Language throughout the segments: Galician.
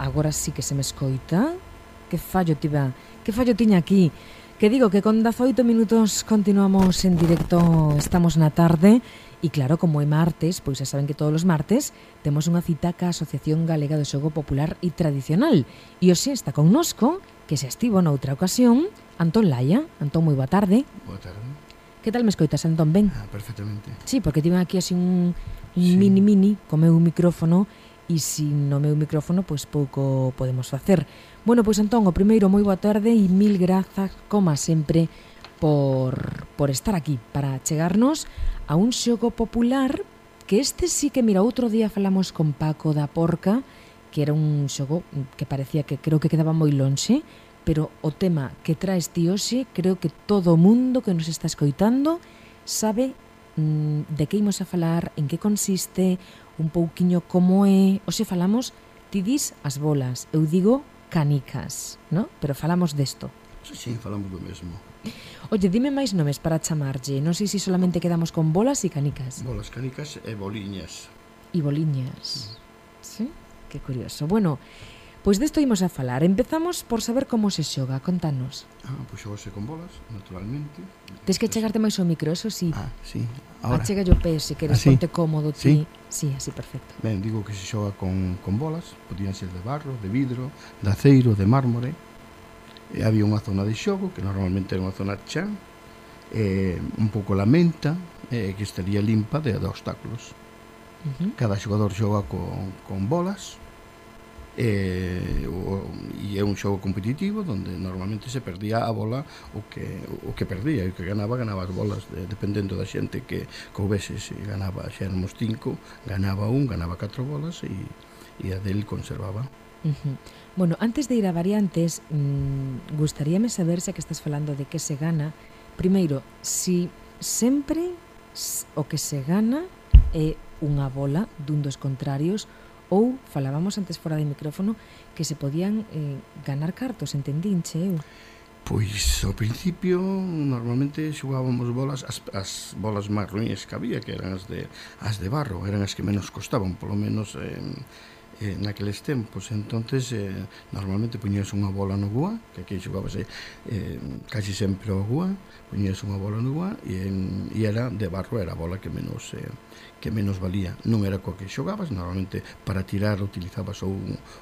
Agora sí que se me escoita. Que fallo tiba, que fallo tiña aquí. Que digo que con 18 minutos continuamos en directo, estamos na tarde e claro, como é martes, pois xa saben que todos os martes temos unha cita ca Asociación Galega do Xogo Popular e Tradicional. E hoxe está connosco, que se estivo noutra ocasión, Antón Laia. Antón, moi boa tarde. Boa tarde. Que tal me escoitas, Antón? Ben? Ah, perfectamente. Sí, porque tiven aquí así un sí. mini-mini co meu micrófono e sin no meu micrófono pois pouco podemos facer. Bueno, pois entón, o primeiro moi boa tarde e mil grazas, como sempre, por, por estar aquí para chegarnos a un xogo popular que este sí que, mira, outro día falamos con Paco da Porca, que era un xogo que parecía que creo que quedaba moi lonxe, pero o tema que traes ti hoxe creo que todo o mundo que nos está escoitando sabe mm, de que imos a falar, en que consiste, un pouquiño como é... hoxe falamos, ti dis as bolas, eu digo canicas, no? Pero falamos desto. Sí, sí, falamos do mesmo. Oye, dime máis nomes para chamarlle. Non sei se solamente quedamos con bolas e canicas. Bolas, canicas e boliñas. E boliñas. Mm. Sí? Que curioso. Bueno, Pois desto imos a falar. Empezamos por saber como se xoga, contanos. Ah, pois xogase con bolas, naturalmente. Tes que chegarte máis ao micro, eso sí. Ah, sí. Ahora. Achega yo pé, se queres, ah, ponte cómodo ti. Sí. sí, así perfecto. Ben, digo que se xoga con, con bolas, podían ser de barro, de vidro, de aceiro, de mármore. E había unha zona de xogo, que normalmente era unha zona chan, eh, un pouco lamenta, eh, que estaría limpa de, de obstáculos. Uh -huh. Cada xogador xoga con, con bolas, eh, o, e é un xogo competitivo onde normalmente se perdía a bola o que, o que perdía e o que ganaba ganaba as bolas de, dependendo da xente que coubese se ganaba xa éramos cinco ganaba un, ganaba catro bolas e, e a del conservaba uh -huh. Bueno, antes de ir a variantes mmm, gustaríame saber se que estás falando de que se gana primeiro, si sempre o que se gana é unha bola dun dos contrarios ou falábamos antes fora de micrófono que se podían eh, ganar cartos, entendinche eu? Pois ao principio normalmente xogábamos bolas as, as bolas máis ruins que había que eran as de, as de barro, eran as que menos costaban, polo menos eh, eh, naqueles tempos. Entonces eh, normalmente puñías unha bola no gua que aquí xogábase eh, eh, casi sempre ao gua puñías unha bola no gua e, e era de barro era a bola que menos eh, que menos valía. Non era coa que xogabas normalmente para tirar utilizabas ou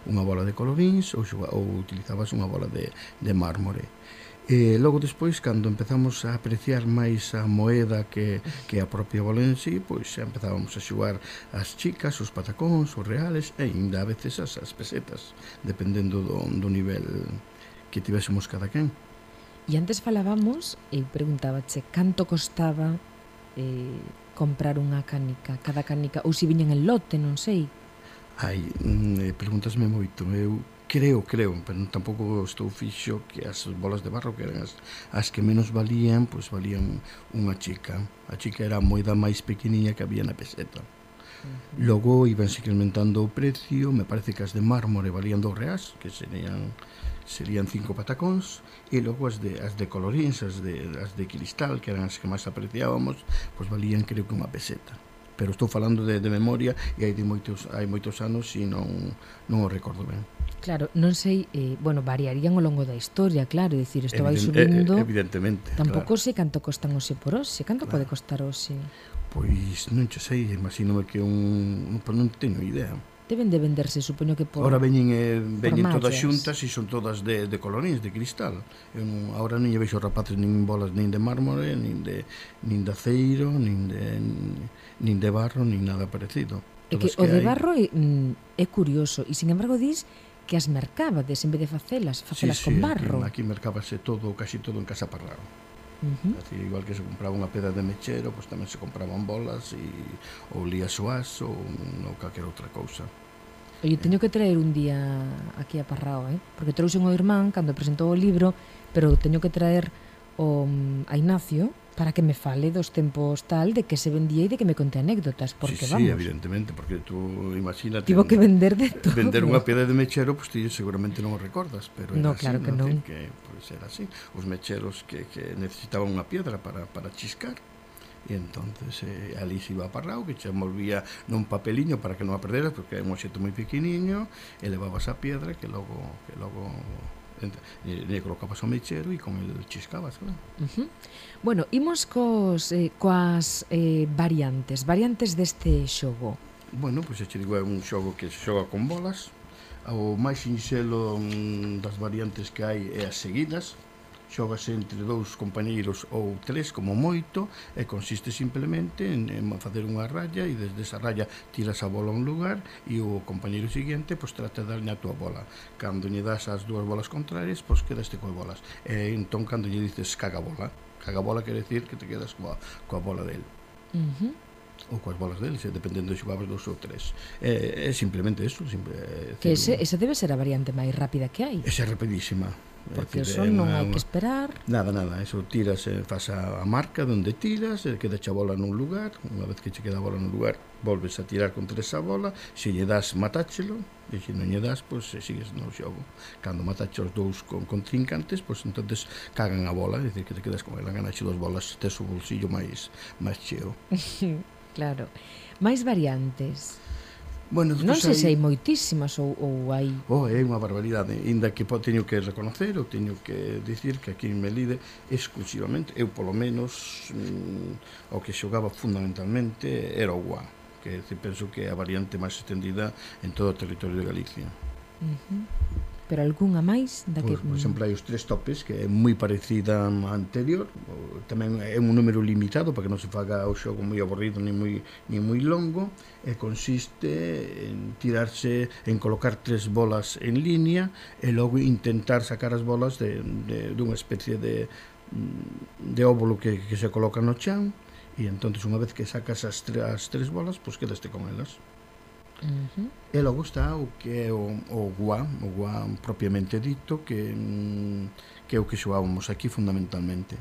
unha bola de colorins ou, xogabas, ou utilizabas unha bola de, de mármore. E logo despois, cando empezamos a apreciar máis a moeda que, que a propia bola en sí, pois xa empezábamos a xogar as chicas, os patacóns, os reales e ainda a veces as, as pesetas, dependendo do, do nivel que tivésemos cada quen. E antes falábamos e preguntábache, canto costaba eh, comprar unha canica, cada canica, ou se viñan en lote, non sei. Ai, mm, eh, preguntasme moito, eu creo, creo, pero tampouco estou fixo que as bolas de barro que eran as, as que menos valían, pois valían unha chica. A chica era a moeda máis pequeniña que había na peseta. Uh -huh. Logo ibanse incrementando o precio, me parece que as de mármore valían dos reais, que serían serían cinco patacóns, e logo as de, as de colorins, as de, as de cristal, que eran as que máis apreciábamos, pois valían creo que unha peseta pero estou falando de, de memoria e hai de moitos hai moitos anos e non non o recordo ben. Claro, non sei, eh, bueno, variarían ao longo da historia, claro, dicir, isto vai eh, subindo. Eh, evidentemente. Tampouco claro. sei canto costan hoxe por hoxe, canto claro. pode costar hoxe? Pois non che sei, imagino que un, non, non teño idea. Deben de venderse, supoño que por Ahora veñen, eh, veñen todas xuntas e son todas de, de colonís, de cristal. Eu, ahora non lle veixo rapaces nin bolas nin de mármore, nin de, nin de aceiro, nin de, nin de barro, nin nada parecido. Todas é que, que o de barro é, mm, é curioso, e sin embargo dis que as mercabades en vez de facelas, facelas sí, con sí, barro. Aquí mercábase todo, casi todo en casa parrao. Uh -huh. Así, igual que se compraba unha peda de mechero, pois pues tamén se compraban bolas e ou lías oás ou no calquera outra cousa. Eu eh. teño que traer un día aquí a Parrao, eh? porque trouxe un o irmán cando presentou o libro, pero teño que traer o, mm, a Ignacio, para que me fale dos tempos tal de que se vendía e de que me conte anécdotas, porque sí, vamos. Sí, evidentemente, porque tú imagínate. Tivo que vender de todo. Vender unha piedra de mechero, pois pues, seguramente non o recordas, pero era no, así, claro que non. Que, pois pues, era así, os mecheros que, que necesitaban unha piedra para, para chiscar. E entonces eh, ali se iba parrao que se envolvía nun papeliño para que non a perderas porque é un xeto moi pequeniño e levabas a piedra que logo que logo e, eh, e colocabas o mechero e con el chiscabas, claro. Uh -huh. Bueno, imos cos, eh, coas eh, variantes, variantes deste xogo. Bueno, pois pues, digo, é un xogo que se xoga con bolas, o máis sinxelo mm, das variantes que hai é as seguidas, xógase entre dous compañeiros ou tres como moito e consiste simplemente en, en facer unha raya e desde esa raya tiras a bola a un lugar e o compañeiro seguinte pois trata de darlle a tua bola cando lle das as dúas bolas contrarias pois quedaste coa bolas e entón cando lle dices caga bola caga bola quer decir que te quedas coa, coa bola del uh -huh ou coas bolas deles, dependendo de xogabas dos ou tres. É, é simplemente eso. Simple, é, que ese, esa debe ser a variante máis rápida que hai. Esa é rapidísima. Porque eso non hai que esperar. Nada, nada, eso tiras, eh, fas a, a marca donde tiras, eh, queda a bola nun lugar, unha vez que che queda a bola nun lugar, volves a tirar contra esa bola, se lle das matáchelo, e se non lle das, pois pues, sigues no xogo. Cando matache os dous con contrincantes, pois pues, entonces cagan a bola, é dicir, que te quedas con ela, ganaxe dos bolas, tes o bolsillo máis, máis cheo. claro. Máis variantes. Bueno, non sei se hai moitísimas ou, ou hai... Oh, é unha barbaridade, inda que po, teño que reconocer ou teño que dicir que aquí en Melide exclusivamente, eu polo menos, mm, o que xogaba fundamentalmente era o guá, que penso que é a variante máis extendida en todo o territorio de Galicia. Uh -huh pero algunha máis da que... Pois, por, por exemplo, hai os tres topes, que é moi parecida á anterior, tamén é un número limitado para que non se faga o xogo moi aburrido ni moi, ni moi longo, e consiste en tirarse, en colocar tres bolas en línea e logo intentar sacar as bolas de, de, dunha especie de, de óvulo que, que se coloca no chan, e entonces unha vez que sacas as, tre, as tres bolas, pois pues quedaste con elas. Uh -huh. E logo está o que é o, o guá, o guá propiamente dito, que, que é o que xoábamos aquí fundamentalmente.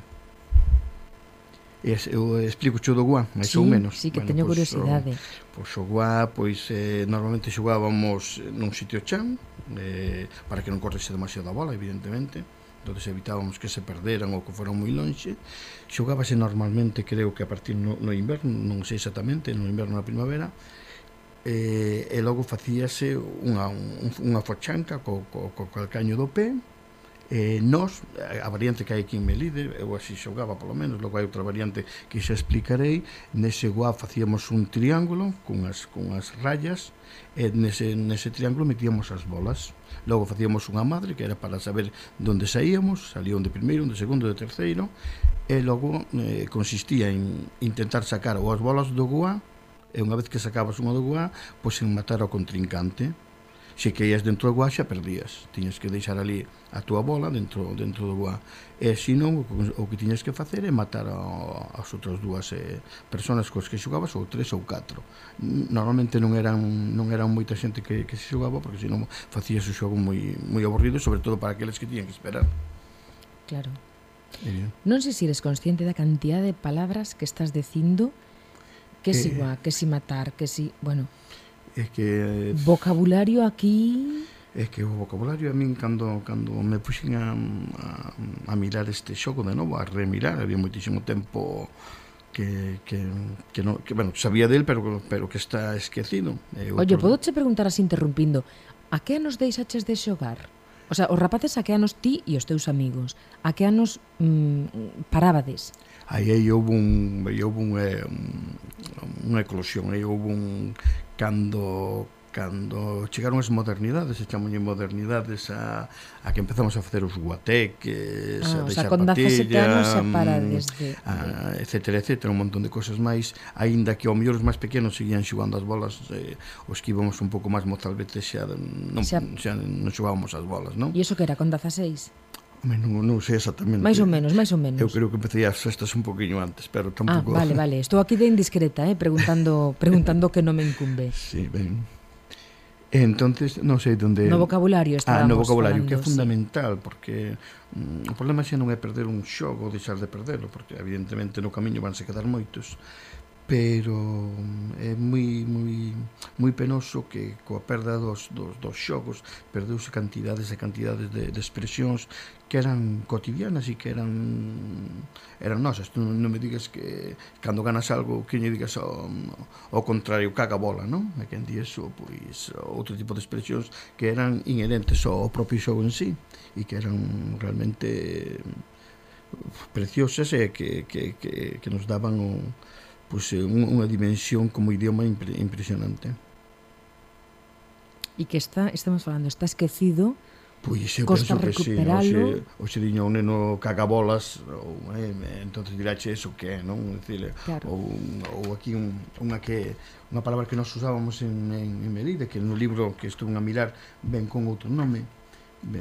Es, eu explico xo do guá, máis sí, ou menos. Sí, que bueno, teño pois, curiosidade. O, pois o guá, pois eh, normalmente xogábamos nun sitio chan, eh, para que non correse demasiado a bola, evidentemente. entonces evitábamos que se perderan ou que foran moi lonxe. Xogábase normalmente, creo que a partir no, no inverno, non sei exactamente, no inverno na primavera, e, e logo facíase unha, unha fochanca co, co, co calcaño do pé eh, nos, a variante que hai aquí en Melide, eu así xogaba polo menos, logo hai outra variante que xa explicarei, nese guá facíamos un triángulo cunhas, cunhas rayas, e nese, nese triángulo metíamos as bolas. Logo facíamos unha madre que era para saber onde saíamos, salía onde primeiro, onde segundo, onde terceiro, e logo eh, consistía en intentar sacar ou as bolas do guá e unha vez que sacabas unha do guá, pois en matar ao contrincante, se queías dentro do guá xa perdías. Tiñas que deixar ali a túa bola dentro dentro do guá e se non o que tiñas que facer é matar as outras dúas eh, personas cos que xogabas ou tres ou catro. Normalmente non eran non eran moita xente que, que se xogaba porque senón facías o xogo moi, moi aburrido sobre todo para aqueles que tiñan que esperar. Claro. Non sei se eres consciente da cantidad de palabras que estás dicindo Que si eh, guá, que si matar, que si... Bueno, es que... Eh, vocabulario aquí... Es que o vocabulario a min cando, cando me puxen a, a, a mirar este xogo de novo, a remirar, había moitísimo tempo que, que, que, no, que bueno, sabía del, pero, pero que está esquecido. Eh, Oye, podo che preguntar así interrumpindo, a que anos deixaches de xogar? O sea, os rapaces a que anos ti e os teus amigos? A que anos mm, parabades? aí, aí houve un, aí houve un, eh, unha eclosión, aí houve un cando cando chegaron as modernidades, chamolle modernidades a, a que empezamos a facer os guateques, ah, a deixar o sea, patillas, se para mm, desde... a, etcétera, etcétera, un montón de cosas máis, aínda que ao mellor os máis pequenos seguían xogando as bolas, eh, os que íbamos un pouco máis mozalbetes xa non, xa... xa non xogábamos as bolas, non? E iso que era con 16? Non, non sei exactamente. Mais ou menos, mais ou menos. Eu creo que empecé as festas un poquinho antes, pero ah, tampouco... Ah, vale, vale. Estou aquí de indiscreta, eh, preguntando preguntando que non me incumbe. Sí, ben. Entonces, non sei onde... No vocabulario estábamos Ah, no vocabulario, falando, que é fundamental, sí. porque mm, o problema xa non é perder un xogo ou deixar de perderlo, porque evidentemente no camiño vanse quedar moitos, pero mm, é moi moi moi penoso que coa perda dos dos dos xogos perdeuse cantidades e cantidades de, de expresións que eran cotidianas e que eran eran nosas. Tú non me digas que cando ganas algo que lle digas ao, ao contrario caga bola, non? E que en di eso, pois outro tipo de expresións que eran inherentes ao propio xogo en sí e que eran realmente preciosas e que, que, que, que nos daban o, pois, eh, unha dimensión como idioma impre, impresionante. E que está, estamos falando, está esquecido Pois eu Costa penso que sí, hoxe, hoxe diña un neno cagabolas ou, eh, entonces dirache eso que é, non? Decir, claro. ou, ou aquí un, unha que unha palabra que nós usábamos en, en, en Merida que no libro que estou a mirar ven con outro nome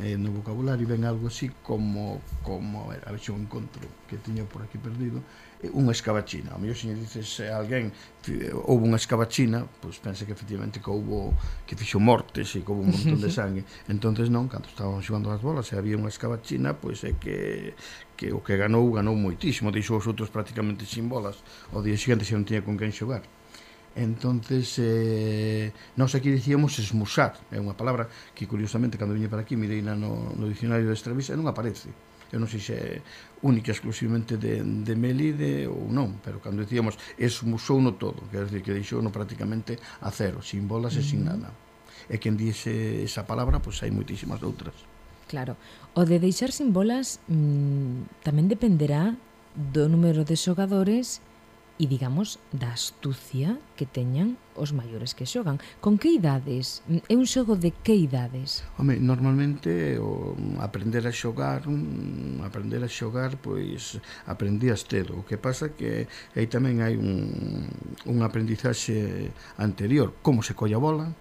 eh, no vocabulario ven algo así como como a ver, a ver se o encontro que tiña por aquí perdido Eh, unha escabachina. A mellor se dices a alguén eh, houve unha escabachina, pois pensa que efectivamente que houve que fixo mortes e que houve un montón de sangue. entonces non, cando estaban xogando as bolas e había unha escabachina, pois é que que o que ganou, ganou moitísimo, deixou os outros prácticamente sin bolas. O día seguinte xa non tiña con quen xogar entonces eh, nós aquí dicíamos esmusar é unha palabra que curiosamente cando viñe para aquí mirei na no, no dicionario de Estrevisa non aparece eu non sei se é única exclusivamente de, de Melide ou non, pero cando dicíamos esmusou no todo, quer dizer que deixou no prácticamente a cero, sin bolas uh -huh. e sin nada. E quen dixe esa palabra pois hai moitísimas outras Claro, o de deixar sin bolas mmm, tamén dependerá do número de xogadores e digamos da astucia que teñan os maiores que xogan. Con que idades? É un xogo de que idades? Home, normalmente o aprender a xogar, mm, aprender a xogar, pois aprendías tedo. O que pasa que aí tamén hai un, un aprendizaxe anterior, como se colla bola,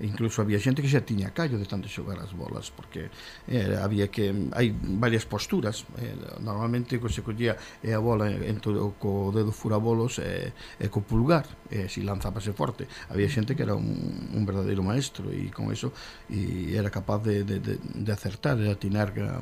incluso había xente que xa tiña callo de tanto xogar as bolas porque eh, había que hai varias posturas eh, normalmente que se collía eh, a bola entre o co dedo furabolos eh, e eh, eh, co pulgar eh, si lanzábase forte. Había xente que era un, un verdadeiro maestro e con eso e era capaz de, de, de, de acertar de atinar a,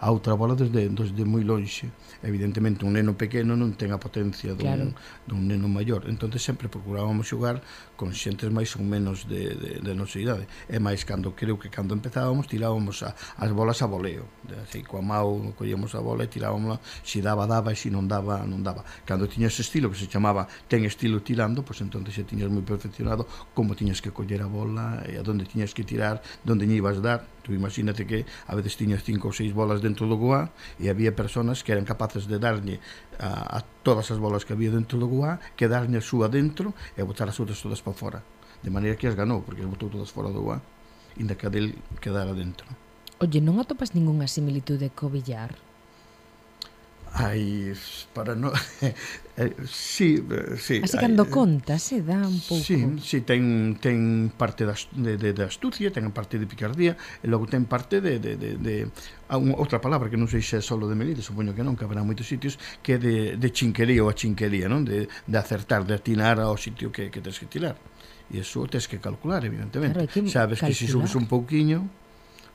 a outra bola desde, desde moi lonxe. Evidentemente un neno pequeno non ten a potencia dun, claro. dun neno maior. Entonces sempre procurábamos xogar con xentes máis ou menos de, de, de de nosa idade. E máis, cando, creo que cando empezábamos, tirábamos a, as bolas a voleo. Así, coa mau, collíamos a bola e tirábamos se daba, daba, e se non daba, non daba. Cando tiñas estilo, que se chamaba ten estilo tirando, pois entonces xa tiñas moi perfeccionado como tiñas que coller a bola e a donde tiñas que tirar, donde lle ibas dar. Tú imagínate que a veces tiñas cinco ou seis bolas dentro do goá e había personas que eran capaces de darlle a, a todas as bolas que había dentro do goá, que darlle a súa dentro e botar as outras todas para fora de maneira que as ganou, porque as botou todas fora do A, inda que a del quedara dentro. Oye, non atopas ningunha similitude co billar? Ai, para no... Eh, sí, eh, sí. Así cando eh, hai... conta, se dá un pouco. Sí, sí ten, ten parte de, de, de astucia, ten parte de picardía, e logo ten parte de... de, de, de a un, outra palabra que non sei se é solo de Melide, supoño que non, que haberá moitos sitios, que é de, de chinquería ou a chinquería, non? De, de acertar, de atinar ao sitio que, que tens que tirar. E iso tens que calcular, evidentemente. Claro, que Sabes calcular. que se subes un pouquiño,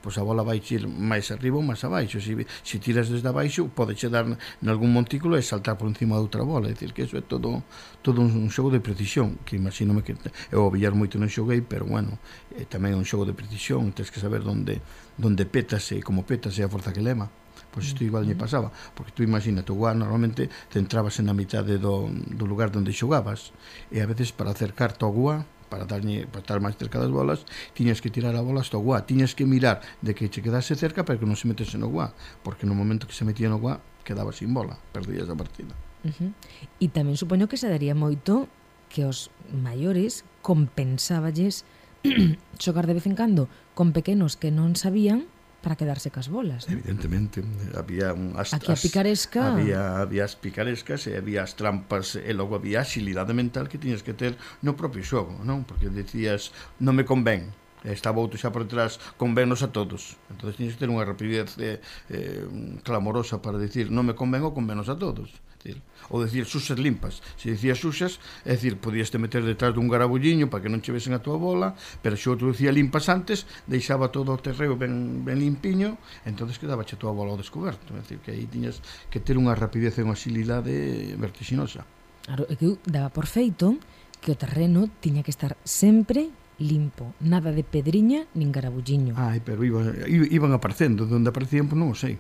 pois a bola vai ir máis arriba ou máis abaixo. Se, se tiras desde abaixo, pode che dar nalgún montículo e saltar por encima de outra bola. É dicir, que iso é todo, todo un xogo de precisión, que imagínome que eu o billar moito non xoguei, pero bueno, é tamén un xogo de precisión, tens que saber onde, onde pétase, como pétase a forza que lema. Pois isto igual lle pasaba, porque tú imagina, tu guá normalmente te entrabas en a mitade do, do lugar onde xogabas, e a veces para acercar ao guá, para, darlle, para estar máis cerca das bolas tiñas que tirar a bola hasta o guá tiñas que mirar de que che quedase cerca para que non se metese no guá porque no momento que se metía no guá quedaba sin bola perdías a partida uh -huh. e tamén supoño que se daría moito que os maiores compensáballes xogar de vez en cando con pequenos que non sabían para quedarse cas bolas. ¿no? Evidentemente, había un as, Aquí a picaresca. As, había, había as picarescas e había as trampas e logo había a xilidade mental que tiñas que ter no propio xogo, non? Porque decías, non me convén, estaba outro xa por detrás convenos a todos entonces tiñes que ter unha rapidez eh, eh, clamorosa para dicir non me convengo convenos a todos decir, ou decir susas limpas. Se dicía susas, é decir, podíaste meter detrás dun garabulliño para que non che vesen a tua bola, pero se outro dicía limpas antes, deixaba todo o terreo ben, ben limpiño, entonces quedaba che tua bola ao descoberto. É decir, que aí tiñas que ter unha rapidez e unha xilidade vertixinosa. Claro, é que eu daba por feito que o terreno tiña que estar sempre limpo, nada de pedriña nin garabulliño. Ai, pero iba, iban aparecendo, donde aparecían, pois non o sei.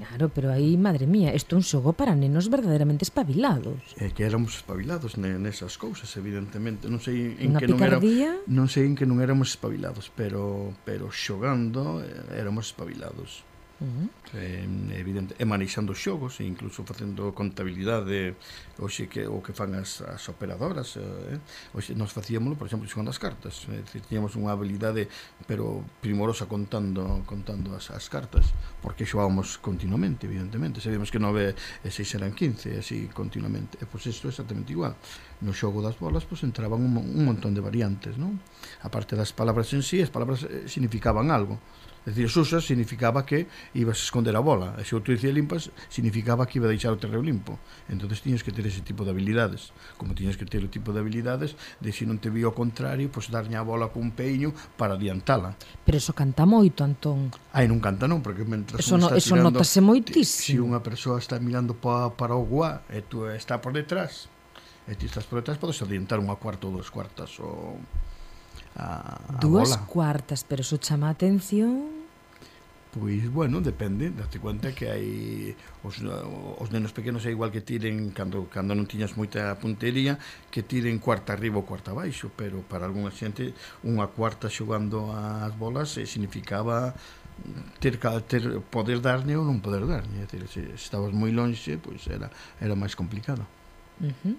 Claro, pero aí, madre mía, isto é un xogo para nenos verdadeiramente espabilados. É que éramos espabilados nesas cousas, evidentemente. Non sei en Una que non era, non sei en que non éramos espabilados, pero pero xogando eh, éramos espabilados. Uh -huh. eh, evidente, e manexando xogos e incluso facendo contabilidade hoxe que o que fan as, as operadoras eh? eh. hoxe nos facíamoslo por exemplo xogando as cartas é dicir, tiñamos unha habilidade pero primorosa contando contando as, as cartas porque xogábamos continuamente evidentemente sabíamos que 9 e 6 eran 15 así continuamente e pois isto é exactamente igual no xogo das bolas pois entraban un, un montón de variantes non? a parte das palabras en sí as palabras eh, significaban algo É dicir, susa significaba que ibas a esconder a bola, e se outro dicía limpas significaba que iba a deixar o terreo limpo. entonces tiñes que ter ese tipo de habilidades, como tiñas que ter o tipo de habilidades de se si non te vi o contrario, pois pues, darña a bola cun peiño para adiantala. Pero eso canta moito, Antón. Ai, non canta non, porque mentras eso, no, eso tirando, notase moitísimo. Se si unha persoa está mirando pa, para o guá e tú está por detrás, e ti estás por detrás, podes adiantar unha cuarta ou dos cuartas ou a, a Dúas bola. cuartas, pero eso chama a atención... Pois, bueno, depende, date cuenta que hai os, os nenos pequenos é igual que tiren cando, cando non tiñas moita puntería que tiren cuarta arriba ou cuarta abaixo pero para algunha xente unha cuarta xogando as bolas eh, significaba ter, ter poder darne ou non poder darne. Ter, se estabas moi longe pois era, era máis complicado. Uh -huh.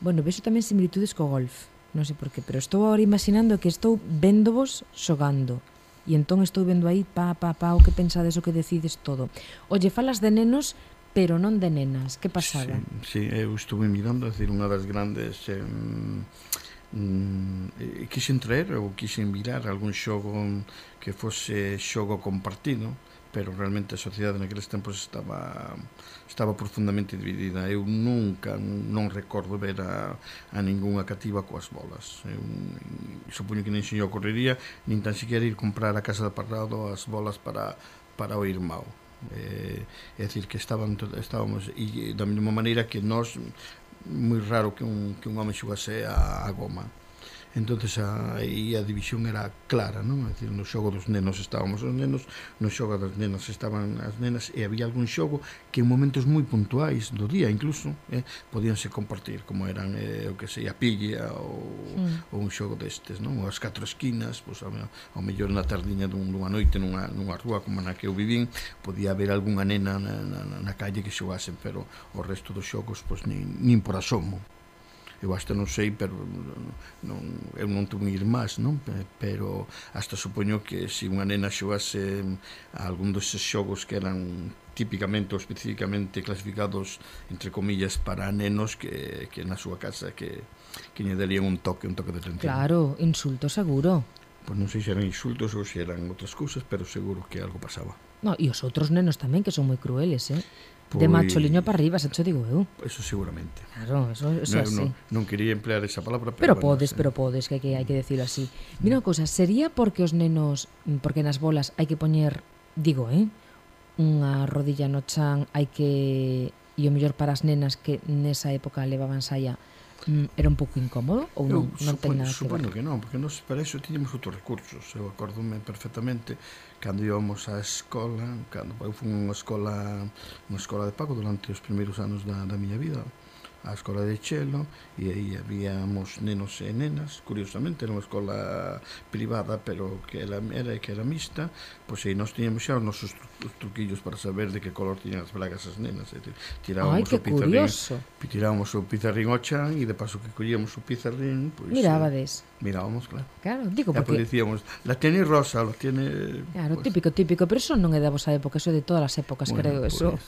Bueno, vexo tamén similitudes co golf non sei por qué, pero estou agora imaginando que estou véndovos xogando. E entón estou vendo aí pa, pa, pa, o que pensades, o que decides todo. Olle, falas de nenos, pero non de nenas. Que pasaba? Sí, sí eu estuve mirando, é dicir, unha das grandes... Eh, mm, quixen traer ou quixen mirar algún xogo que fose xogo compartido pero realmente a sociedade naqueles tempos estaba estaba profundamente dividida. Eu nunca non recordo ver a, a ningunha cativa coas bolas. Eu supoño que nin se ocorrería nin tan siquiera ir comprar a casa de Parrado as bolas para para o irmão. Eh, é dicir que estaban estábamos e da mesma maneira que nós moi raro que un que un home xogase a, a goma entonces a, e a división era clara, non? É dicir, no xogo dos nenos estábamos os nenos, no xogo das nenas estaban as nenas e había algún xogo que en momentos moi puntuais do día incluso, eh, podíanse compartir como eran, eh, o que sei, a pilla ou, mm. ou un xogo destes, non? As catro esquinas, pois ao, ao mellor na tardiña dun, dunha noite nunha, nunha rúa como na que eu vivín, podía haber algunha nena na, na, na calle que xogase, pero o resto dos xogos pois nin, nin por asomo eu hasta non sei, pero non, eu non tuve irmás, non? Pero hasta supoño que se unha nena xogase a algún deses xogos que eran típicamente ou especificamente clasificados entre comillas para nenos que, que na súa casa que, que lle darían un toque, un toque de atención. Claro, insulto seguro. Pois non sei se eran insultos ou se eran outras cousas, pero seguro que algo pasaba. No, e os outros nenos tamén que son moi crueles, eh? Pois... De macho liño para arriba, xa xo digo eu. Eso seguramente. Claro, eso, eso no, así. Non, non quería emplear esa palabra, pero Pero bueno, podes, sí. pero podes, que hai que, hai que decirlo así. Mira unha cousa, sería porque os nenos, mm, porque nas bolas hai que poñer, digo, eh, unha rodilla no chan, hai que e o mellor para as nenas que nesa época levaban saia Mm, era un pouco incómodo ou non, non ten nada supoño que, que non, porque nós para iso tiñemos outros recursos. Eu acordome perfectamente cando íbamos á escola, cando eu fui unha escola, unha escola de pago durante os primeiros anos da, da miña vida, a Escola de Chelo e aí habíamos nenos e nenas curiosamente era unha escola privada pero que era, era que era mixta pois aí nós tiñamos xa os nosos truquillos para saber de que color tiñan as bragas as nenas e tirábamos Ai, o pizarrín curioso. tirábamos o pizarrín ao chan e de paso que collíamos o pizarrín pois, mirábades eh, mirábamos claro. Claro digo porque pois decíamos, la tiene rosa la tiene claro pues... típico típico pero eso non é da vosa época eso é de todas as épocas bueno, creo pues... eso pois.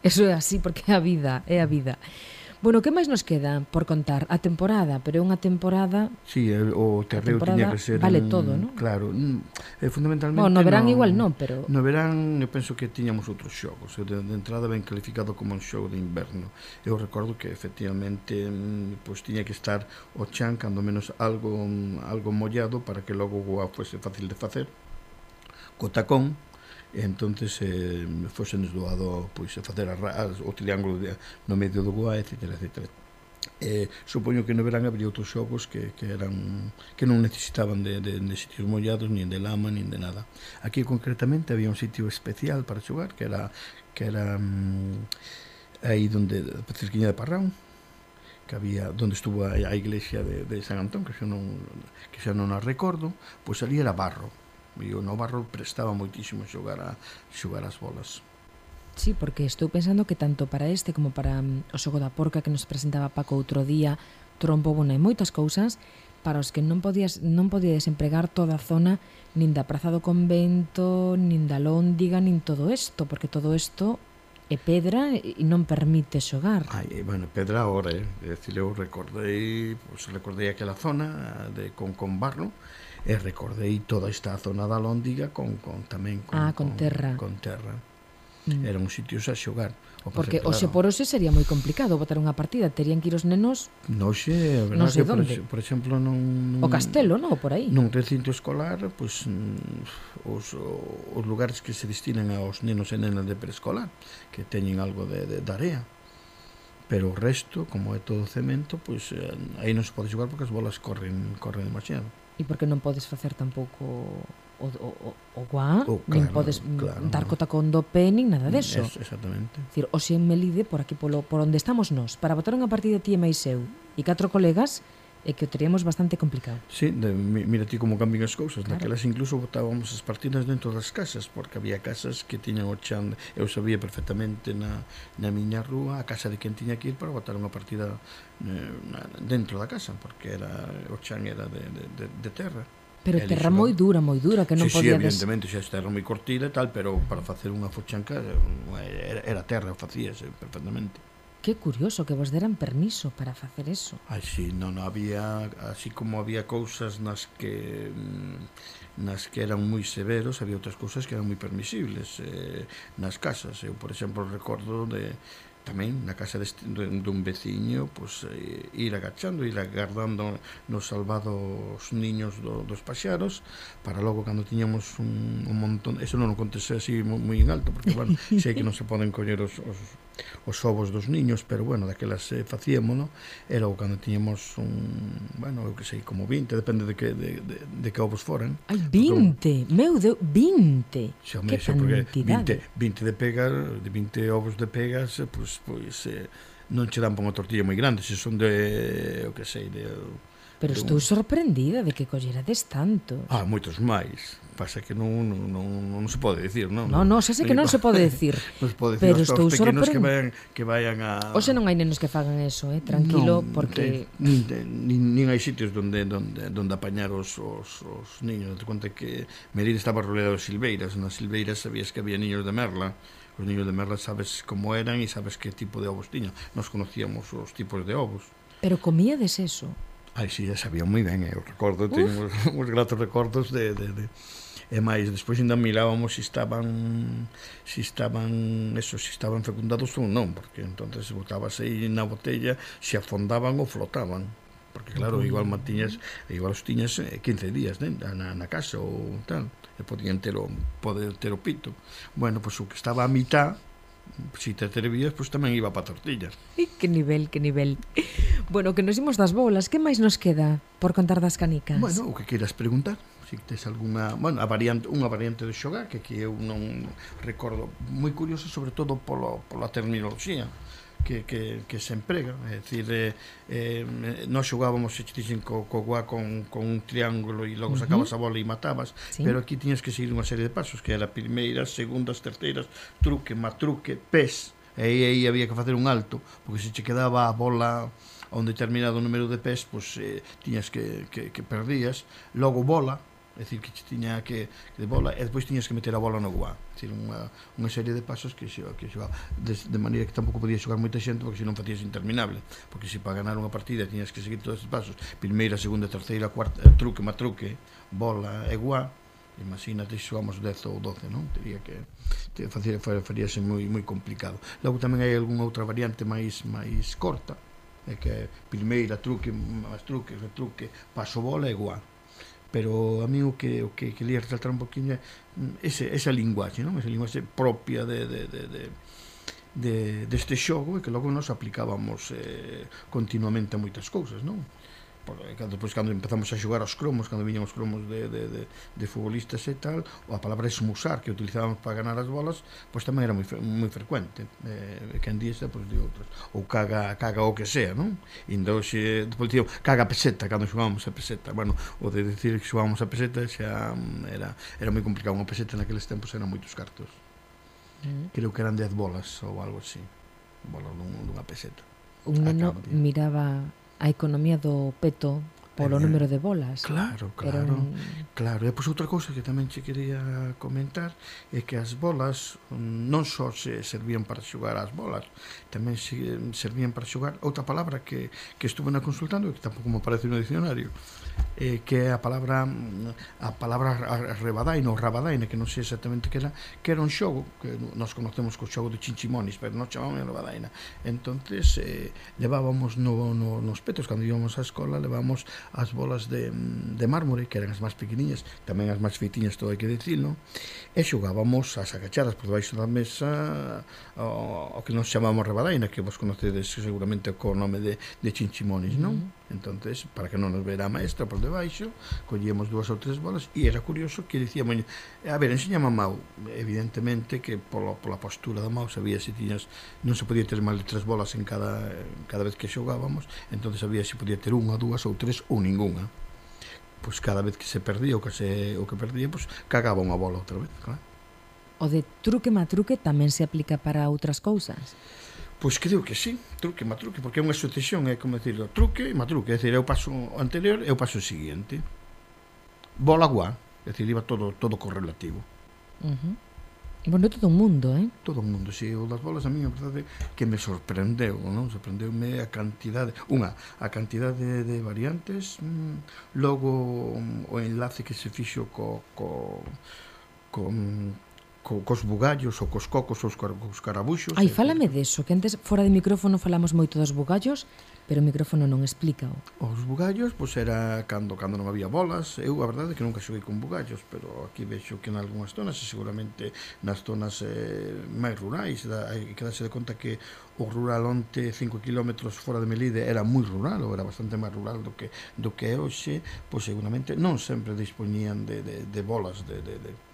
eso é así porque é a vida é a vida. mm. Bueno, que máis nos queda por contar? A temporada, pero é unha temporada... Sí, o terreo tiña que ser... Vale todo, non? Claro, eh, fundamentalmente... Bueno, no verán no, igual non, pero... No verán, eu penso que tiñamos outros xogos, de, de entrada ben calificado como un xogo de inverno. Eu recordo que efectivamente pues, tiña que estar o chan, cando menos algo mm, algo mollado, para que logo o goa fose fácil de facer, co tacón, e entonces eh, fosenes doado pois, a facer as, as, o triángulo de, no medio do Goa, etc, etc. Eh, supoño que no verán habría outros xogos que, que eran que non necesitaban de, de, de sitios mollados nin de lama, nin de nada aquí concretamente había un sitio especial para xogar que era que era um, aí donde a cerquiña de Parrón que había donde estuvo a, a iglesia de, de San Antón que xa non que xa non a recordo pois ali era barro E o Novarro prestaba moitísimo xogar a xogar as bolas. Sí, porque estou pensando que tanto para este como para mm, o xogo da porca que nos presentaba Paco outro día, trompo, bueno, hai moitas cousas para os que non podías non podíades empregar toda a zona nin da Praza do Convento, nin da Lóndiga, nin todo isto, porque todo isto é pedra e non permite xogar. Ai, bueno, pedra ahora, eh? Decir, eu recordei, pues, recordei aquela zona de Conconbarro, Barro, e recordei toda esta zona da Lóndiga con, con tamén con, ah, con, con terra. Con terra. Mm. Eran uns sitios a xogar. O Porque hoxe por hoxe sería moi complicado botar unha partida, terían que ir os nenos. Noxe, non sei que, onde. Por, por exemplo, non, non O castelo, non, por aí. Nun recinto escolar, pois os, os lugares que se destinan aos nenos e nenas de preescolar, que teñen algo de, de, de area pero o resto, como é todo cemento, pois pues, eh, aí non se pode xogar porque as bolas corren corren demasiado e porque non podes facer tampouco o, o, o, o guá, oh, claro, nin podes mm, claro, dar cota con do pé, nin nada deso. Es, exactamente. Cir, o xe en Melide, por aquí polo, por onde estamos nós, para botar unha partida ti e máis eu e catro colegas, e que o teríamos bastante complicado. Sí, de, mira ti como cambian as cousas, claro. naquelas incluso botábamos as partidas dentro das casas, porque había casas que tiñan o chan, eu sabía perfectamente na, na miña rúa, a casa de quen tiña que ir para botar unha partida eh, dentro da casa, porque era o chan era de, de, de, de terra. Pero e terra moi dura, moi dura, que non sí, podía... Sí, evidentemente, xa terra moi cortida e tal, pero para facer unha fochanca eh, era, era terra, facíase perfectamente. Que curioso que vos deran permiso para facer eso. Así non había, así como había cousas nas que mm, nas que eran moi severos, había outras cousas que eran moi permisibles eh, nas casas. Eu, por exemplo, recordo de tamén na casa deste, dun veciño pois, eh, ir agachando, ir agardando nos salvados niños do, dos paxaros para logo cando tiñamos un, un montón eso non o contese así moi, moi en alto porque bueno, sei que non se poden coñer os, os os ovos dos niños, pero bueno, daquelas eh, facíamos, no? era o cando tiñamos un, bueno, eu que sei, como 20, depende de que, de, de, de que ovos foran. Ai, 20, porque, entón, meu Deus, 20. Xa me, xa, porque 20, 20 de pegas, de 20 ovos de pegas, eh, pois, pues, pois eh, non che dan pa unha tortilla moi grande, se son de, eu que sei, de Pero estou sorprendida de que collerades tanto. Ah, moitos máis. Pasa que non, non, non, non se pode dicir, non? Non, non, xa sei que non se pode dicir. non se pode dicir pero estou sorprendida. que vayan, que vayan a... Oxe non hai nenos que fagan eso, eh? tranquilo, non, porque... Nin, nin, nin hai sitios donde, donde, donde apañar os, os, os niños. Te conta que Merir estaba rodeado de silveiras. Nas silveiras sabías que había niños de merla os niños de merla sabes como eran e sabes que tipo de ovos tiñan. Nos conocíamos os tipos de ovos. Pero comíades eso? Ai, sí, sabía moi ben, eh, eu recordo, teño uns, uns gratos recordos de, de, de e máis despois ainda mirábamos se estaban se estaban eso, se estaban fecundados ou non, porque entonces botábase aí na botella, se afondaban ou flotaban porque claro, igual matiñas, igual os tiñas eh, 15 días né, na, na casa ou tal, e podían ter o, poder ter o pito. Bueno, pois pues, o que estaba a mitad Si te atrevías, pois tamén iba para tortillas. E que nivel, que nivel. Bueno, que nos imos das bolas, que máis nos queda por contar das canicas? Bueno, o que queiras preguntar si tes algunha, bueno, a variante, unha variante de xogar que que eu non recordo, moi curioso sobre todo polo, pola terminoloxía que, que, que se emprega é dicir, eh, eh, nós xogábamos se dicen co, co guá con, con un triángulo e logo sacabas uh -huh. a bola e matabas sí. pero aquí tiñas que seguir unha serie de pasos que era primeiras, segundas, terceiras truque, matruque, pés e aí había que facer un alto porque se che quedaba a bola a un determinado número de pés pois, eh, tiñas que, que, que perdías logo bola É dicir, que tiña que, que de bola e despois tiñas que meter a bola no guá. É dicir, unha, unha serie de pasos que xo, que xo, de, de maneira que tampouco podía xogar moita xente porque senón facías interminable. Porque se para ganar unha partida tiñas que seguir todos estes pasos. Primeira, segunda, terceira, cuarta, truque, matruque, bola e guá. Imagínate se xogamos 10 ou 12, non? Teria que te facer faríase moi moi complicado. Logo tamén hai algunha outra variante máis máis corta, é que primeira truque, máis truque, retruque, paso bola e guá pero a mí o que, o que quería resaltar un poquinho é mm, ese, esa linguaxe, non? Esa linguaxe propia de, de, de, de de deste xogo e que logo nos aplicábamos eh, continuamente a moitas cousas, non? Eh, depois cando empezamos a xogar aos cromos cando viñan os cromos de, de, de, de futbolistas e tal a palabra esmusar que utilizábamos para ganar as bolas pois tamén era moi, moi frecuente eh, que en día pois de outras ou caga, caga o que sea non? Ainda xe, depois tío, caga peseta cando xogábamos a peseta. Bueno, o de decir que xogábamos a peseta xa mm, era, era moi complicado. Unha peseta naqueles tempos eran moitos cartos. Mm. Creo que eran 10 bolas ou algo así. Bolas dun, dunha peseta. Un neno miraba a economía do peto polo eh, número de bolas. Claro, claro. Un... Claro, e pois outra cousa que tamén che quería comentar é que as bolas non só se servían para xogar as bolas, tamén se servían para xogar outra palabra que, que estuve na consultando que tampouco me aparece no dicionario eh, que é a palabra a palabra rebadaina ou rabadaina que non sei exactamente que era que era un xogo que nós conocemos co xogo de chinchimonis pero non chamamos rebadaina. entonces eh, levábamos no, no, nos petos cando íbamos á escola levábamos as bolas de, de mármore, que eran as máis pequeniñas, tamén as máis feitiñas, todo hai que dicirlo. E xogábamos as agachadas por debaixo da mesa o, o que nos chamamos rebadaina, que vos conocedes seguramente co nome de, de chinchimonis, non? Mm -hmm. entonces para que non nos vera a maestra por debaixo, collíamos dúas ou tres bolas e era curioso que dicíamos, a ver, enseñame a Mau, evidentemente que polo, pola postura da Mau sabía se tiñas, non se podía ter máis de tres bolas en cada, cada vez que xogábamos, entonces sabía se podía ter unha, dúas ou tres ou ninguna ningunha pois cada vez que se perdía o que se o que perdía, pois cagaba unha bola outra vez, claro. O de truque matruque tamén se aplica para outras cousas. Pois creo que sí, truque matruque, porque é unha sucesión, é como decirlo, truque e matruque, é dicir, eu paso anterior e eu paso o seguinte. Bola guá, é dicir, iba todo todo correlativo. Uh -huh. Bueno, todo o mundo, eh? Todo o mundo, si sí, o das bolas a mí, a verdade, que me sorprendeu, non? Sorprendeume a cantidade, unha, a cantidade de variantes, mm, logo mm, o enlace que se fixo co, co, co co, cos bugallos ou cos cocos ou cos carabuxos. Ai, fálame deso, que antes fora de micrófono falamos moito dos bugallos, pero o micrófono non explícao. Os bugallos, pois era cando cando non había bolas, eu a verdade é que nunca xoguei con bugallos, pero aquí vexo que en algunhas zonas, e seguramente nas zonas eh, máis rurais, da, hai que darse de conta que o rural onte 5 km fora de Melide era moi rural, ou era bastante máis rural do que do que é hoxe, pois seguramente non sempre dispoñían de, de, de bolas de, de, de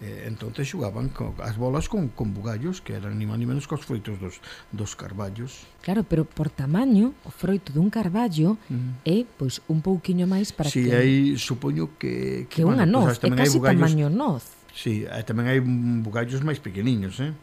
eh, entonces xugaban co, as bolas con, con bugallos que eran ni máis ni menos que os froitos dos, dos carballos Claro, pero por tamaño o froito dun carballo mm. é pois un pouquiño máis para sí, que... Si, aí supoño que... Que, que unha bueno, noz, pues, é casi bugallos, tamaño noz Sí, tamén hai bugallos máis pequeniños, eh?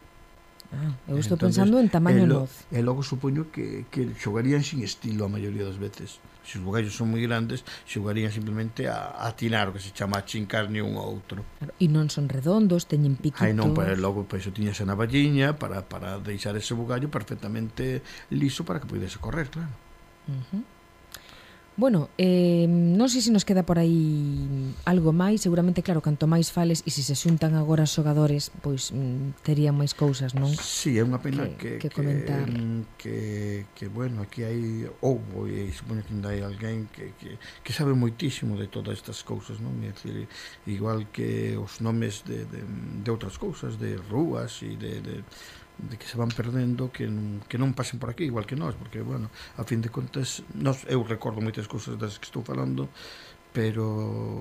Ah, eu estou Entonces, pensando en tamaño e lo, noz. E logo supoño que, que xogarían sin estilo a maioría das veces. Se os bugallos son moi grandes, xogarían simplemente a, a atinar o que se chama a chincar ni un ou outro. Claro, e non son redondos, teñen piquitos. Ai non, pero logo pois, o tiñas a navalliña para, para deixar ese bugallo perfectamente liso para que pudese correr, claro. Uh -huh. Bueno, eh, non sei se nos queda por aí algo máis, seguramente, claro, canto máis fales e se se xuntan agora os xogadores, pois mm, terían máis cousas, non? Si, sí, é unha pena que, que, que, comentar. Que, que, que bueno, aquí hai houbo e supoño que ainda hai alguén que, que, que sabe moitísimo de todas estas cousas, non? É dicir, igual que os nomes de, de, de outras cousas, de rúas e de, de de que se van perdendo que non, que non pasen por aquí igual que nós porque bueno, a fin de contas nós, eu recordo moitas cousas das que estou falando pero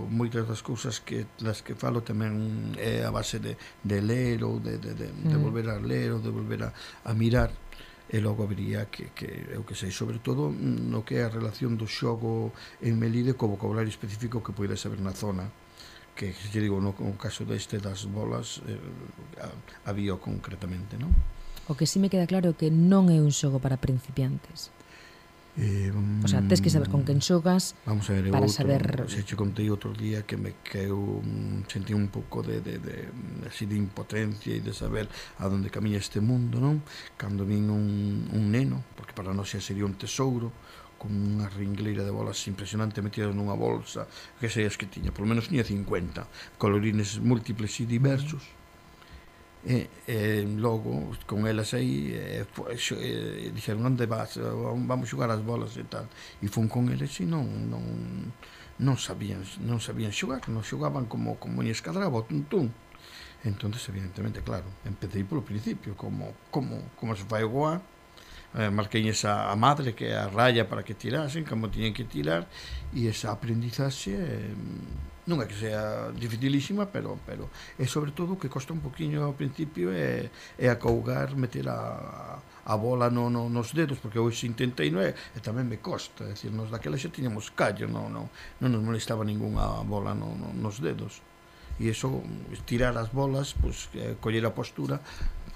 moitas das cousas que das que falo tamén é a base de, de ler ou de, de, de, mm. de volver a ler ou de volver a, a mirar e logo vería que, que eu que sei sobre todo no que é a relación do xogo en Melide co vocabulario específico que poides saber na zona que, que digo, no, no caso deste das bolas eh, había concretamente, non? O que sí me queda claro é que non é un xogo para principiantes. Eh, o sea, tens que saber con quen xogas Vamos a ver, para outro, saber... Se che contei outro día que me que eu sentí un pouco de, de, de, así de impotencia e de saber a donde camiña este mundo, non? Cando vin un, un neno, porque para nós xa sería un tesouro, con unha ringleira de bolas impresionante metida nunha bolsa, que sei as que tiña, polo menos tiña 50, colorines múltiples e diversos. E, e logo, con elas aí, e, e, e dixeron, onde vas? Vamos xogar as bolas e tal. E fun con eles e non, non, non sabían, non sabían xogar, non xogaban como, como en escadraba, tun, tun. Entonces, evidentemente, claro, empecé polo principio, como, como, como se fai o goa, eh, marquei esa a madre que é a raya para que tirasen como tiñen que tirar e esa aprendizaxe eh, non é que sea dificilísima pero, pero é sobre todo que costa un poquinho ao principio é, é acougar, meter a, a bola no, no, nos dedos porque hoxe intentei non é, e tamén me costa é dicir, nos daquela xa tiñamos callo non, non, non nos molestaba ningunha bola no, no, nos dedos. E iso tirar as bolas, pois, pues, coller a postura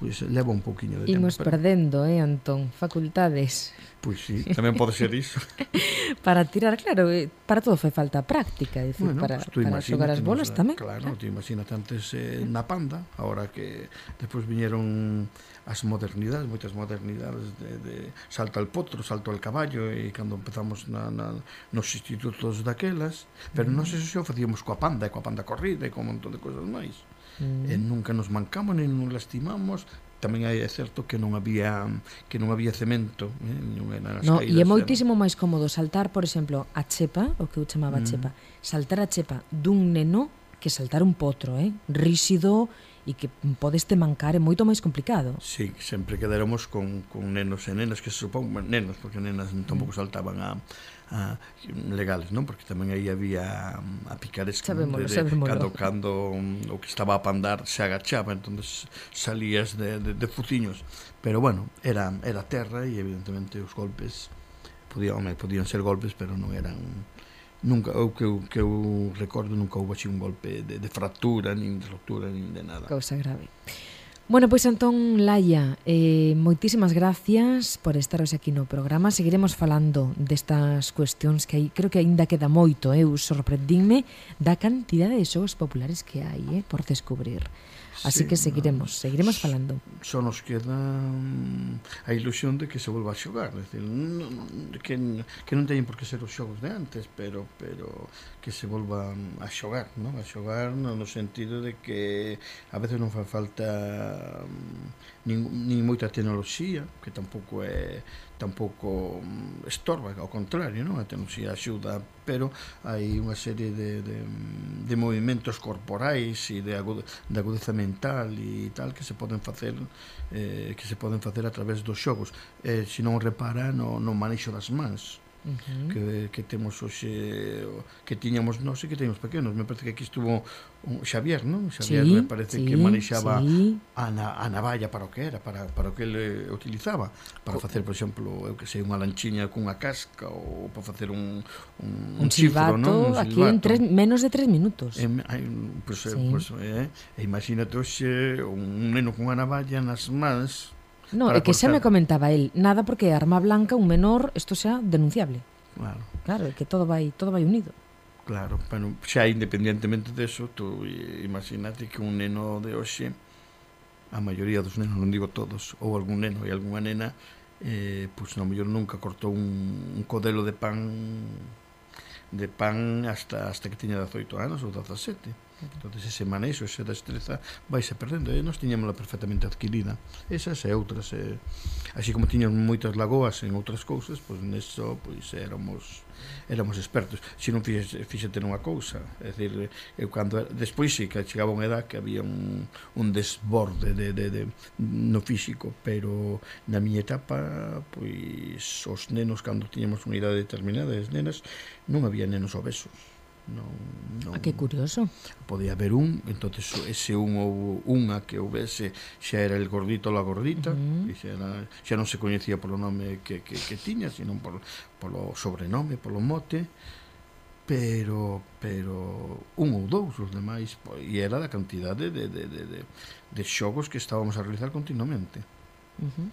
pois leva un poquinho de tempo. Imos perdendo, eh, Antón, facultades. Pois sí, tamén pode ser iso. para tirar, claro, eh, para todo foi falta práctica, é dicir, bueno, para, pues, para xogar as bolas tamén. Claro, claro. te imagínate antes eh, na panda, ahora que despois viñeron as modernidades, moitas modernidades de, de salto al potro, salto al caballo e cando empezamos na, na, nos institutos daquelas, pero non sei se o facíamos coa panda e coa panda corrida e con un montón de cousas máis mm. e nunca nos mancamos nin nos lastimamos tamén hai é certo que non había que non había cemento, eh, non era as no, caídas. E é moitísimo máis cómodo saltar, por exemplo, a chepa, o que eu chamaba mm. chepa, saltar a chepa dun neno que saltar un potro, eh, ríxido e que podes te mancar é moito máis complicado. Sí, sempre quedaremos con, con nenos e nenas que se supón, nenos, porque nenas mm. tampouco saltaban a ah, legales, non? Porque tamén aí había mm, a picaresca sabémolo, de, de, sabémolo. cando, cando mm, o que estaba a pandar se agachaba, entonces salías de, de, de fuciños. Pero bueno, era, era terra e evidentemente os golpes podían, home, podían ser golpes, pero non eran nunca o que, eu, que eu recordo nunca houve así un golpe de, de fractura, nin de ruptura, nin de nada. Cousa grave. Bueno, pois Antón Laia, eh, moitísimas gracias por estaros aquí no programa. Seguiremos falando destas cuestións que hai, creo que aínda queda moito, eu eh, sorprendinme da cantidade de xogos populares que hai eh, por descubrir. Así sí, que seguiremos, seguiremos falando. Só nos queda mm, a ilusión de que se volva a xogar, decir, non, que, que non teñen por que ser os xogos de antes, pero pero que se volva mm, a xogar, non? A xogar no sentido de que a veces non fa falta mm, nin, nin moita tecnoloxía, que tampouco é tampouco mm, estorba, ao contrario, non? A tecnoloxía axuda, pero hai unha serie de, de, de movimentos corporais e de, agude, de agudeza mental e tal que se poden facer eh, que se poden facer a través dos xogos. Eh, se non repara no, no manexo das mans -huh. que, que temos hoxe que tiñamos nós e que teñamos pequenos me parece que aquí estuvo un Xavier non? Xavier sí, me parece sí, que manexaba sí. a, na, a navalla para o que era para, para o que ele utilizaba para facer, por exemplo, eu que sei, unha lanchiña cunha casca ou para facer un un, un, un silbato, non? Un silbato. aquí en tres, menos de tres minutos e, en, pues, sí. Pois pues, eh, e imagínate hoxe un neno cunha navalla nas mans No, é que xa me comentaba el, nada porque arma blanca un menor, isto xa denunciable. Claro. Claro, é que todo vai todo vai unido. Claro, bueno, xa independentemente deso, tú imagínate que un neno de hoxe, a maioría dos nenos, non digo todos, ou algún neno e algunha nena, eh, pois pues, non mellor nunca cortou un, un codelo de pan de pan hasta hasta que tiña 18 anos ou 17 entonces ese manexo, esa destreza vaise perdendo e ¿eh? nós tiñámola perfectamente adquirida. Esas e outras e, así como tiñan moitas lagoas en outras cousas pois neso pois éramos éramos expertos. Se non fixete, fixete nunha cousa é dicir, eu cando despois sí que chegaba unha edad que había un, un desborde de, de, de, no físico pero na miña etapa pois os nenos cando tiñamos unha idade determinada as nenas non había nenos obesos non, non... Ah, que curioso. Podía haber un, entonces ese un ou unha que houvese xa era el gordito ou la gordita, uh -huh. e xa, era, xa non se coñecía polo nome que, que, que tiña, sino por, polo sobrenome, polo mote, pero pero un ou dous os demais e era da cantidade de, de, de, de, de xogos que estábamos a realizar continuamente uh -huh.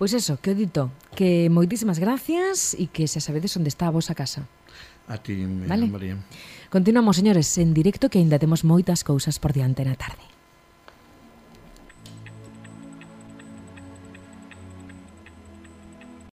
Pois eso, que o dito que moitísimas gracias e que xa sabedes onde está a vosa casa A ti, vale. María. Continuamos, señores, en directo que aínda temos moitas cousas por diante na tarde.